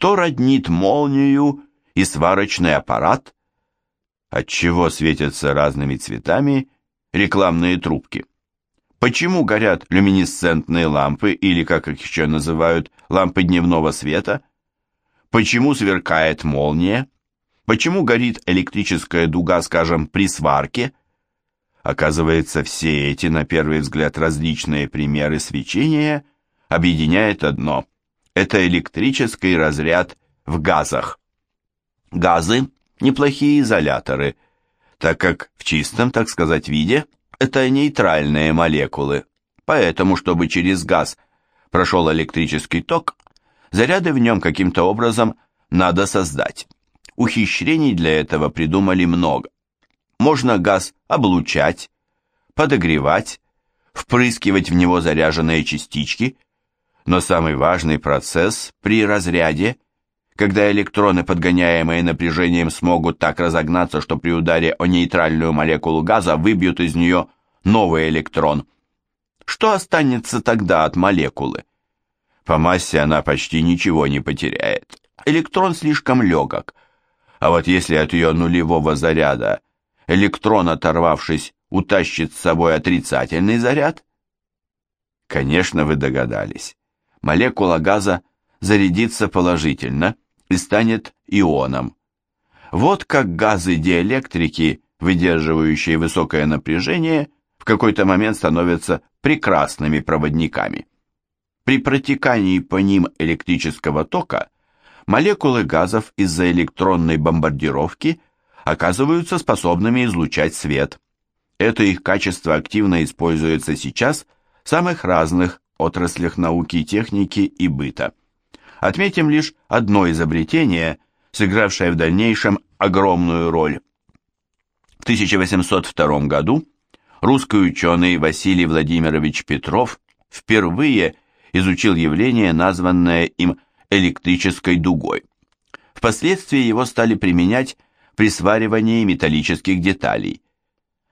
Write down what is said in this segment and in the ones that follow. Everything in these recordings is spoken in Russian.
Что роднит молнию и сварочный аппарат? Отчего светятся разными цветами рекламные трубки? Почему горят люминесцентные лампы, или, как их еще называют, лампы дневного света? Почему сверкает молния? Почему горит электрическая дуга, скажем, при сварке? Оказывается, все эти, на первый взгляд, различные примеры свечения объединяет одно – это электрический разряд в газах. Газы – неплохие изоляторы, так как в чистом, так сказать, виде это нейтральные молекулы. Поэтому, чтобы через газ прошел электрический ток, заряды в нем каким-то образом надо создать. Ухищрений для этого придумали много. Можно газ облучать, подогревать, впрыскивать в него заряженные частички, но самый важный процесс при разряде, когда электроны, подгоняемые напряжением, смогут так разогнаться, что при ударе о нейтральную молекулу газа выбьют из нее новый электрон. Что останется тогда от молекулы? По массе она почти ничего не потеряет. Электрон слишком легок. А вот если от ее нулевого заряда электрон, оторвавшись, утащит с собой отрицательный заряд? Конечно, вы догадались. Молекула газа зарядится положительно и станет ионом. Вот как газы-диэлектрики, выдерживающие высокое напряжение, в какой-то момент становятся прекрасными проводниками. При протекании по ним электрического тока молекулы газов из-за электронной бомбардировки оказываются способными излучать свет. Это их качество активно используется сейчас в самых разных отраслях науки техники и быта. Отметим лишь одно изобретение, сыгравшее в дальнейшем огромную роль. В 1802 году русский ученый Василий Владимирович Петров впервые изучил явление, названное им электрической дугой. Впоследствии его стали применять при сваривании металлических деталей.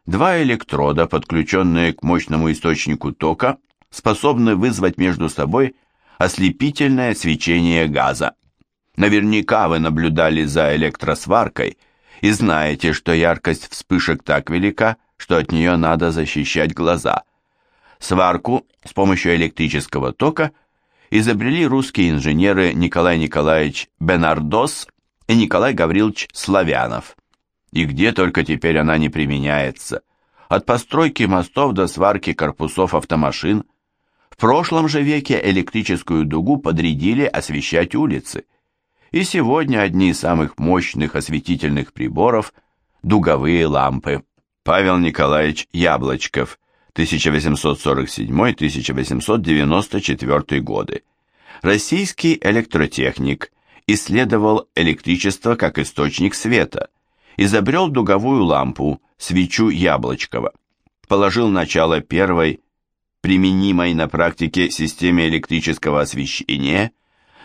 Два электрода, подключенные к мощному источнику тока, способны вызвать между собой ослепительное свечение газа. Наверняка вы наблюдали за электросваркой и знаете, что яркость вспышек так велика, что от нее надо защищать глаза. Сварку с помощью электрического тока изобрели русские инженеры Николай Николаевич Бенардос и Николай Гаврилович Славянов. И где только теперь она не применяется. От постройки мостов до сварки корпусов автомашин. Прошлом же веке электрическую дугу подрядили освещать улицы. И сегодня одни из самых мощных осветительных приборов – дуговые лампы. Павел Николаевич Яблочков, 1847-1894 годы. Российский электротехник – исследовал электричество как источник света, изобрел дуговую лампу, свечу Яблочкова, положил начало первой, применимой на практике системе электрического освещения,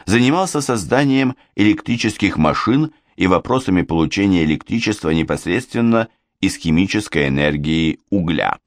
занимался созданием электрических машин и вопросами получения электричества непосредственно из химической энергии угля.